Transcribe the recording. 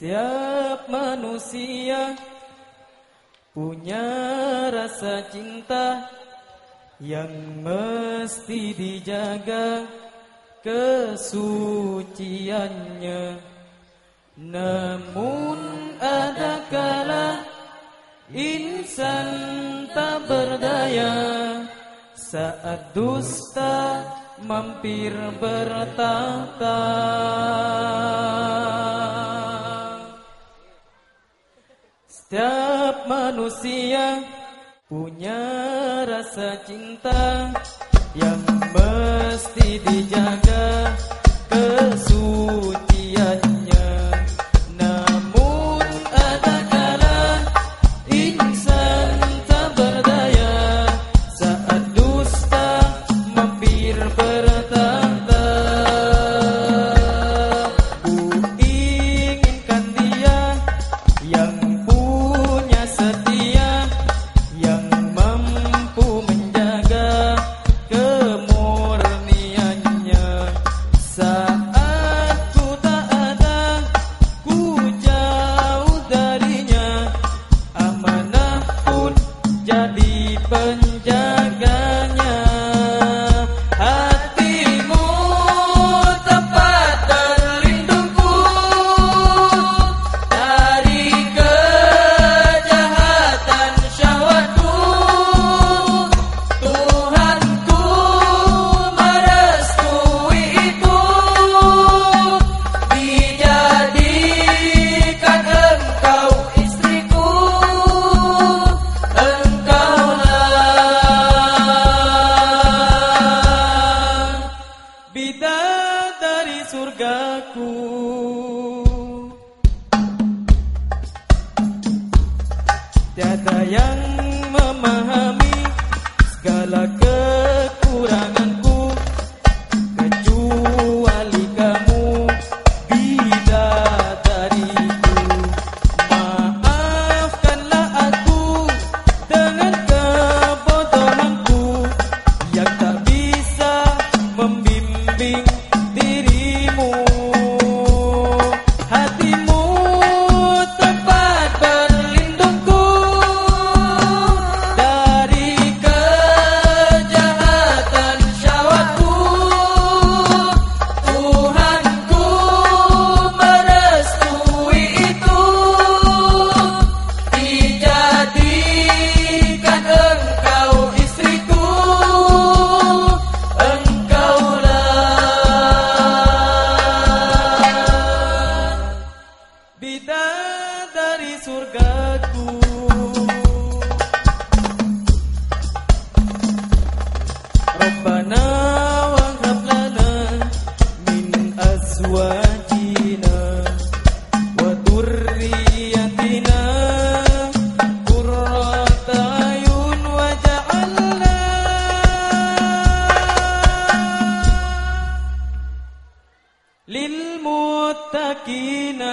Setiap manusia punya rasa cinta yang mesti dijaga kesuciannya. Namun ada kala insan tak berdaya saat dusta mampir bertata. Setiap manusia punya rasa cinta yang mesti dijaga kesuciannya. Jadi penjaganya surgaku Tiada yang surgaku. Rabbana wahab lana min azwajina wa dhurriyyatina qurrata ayun waj'alna lil muttaqina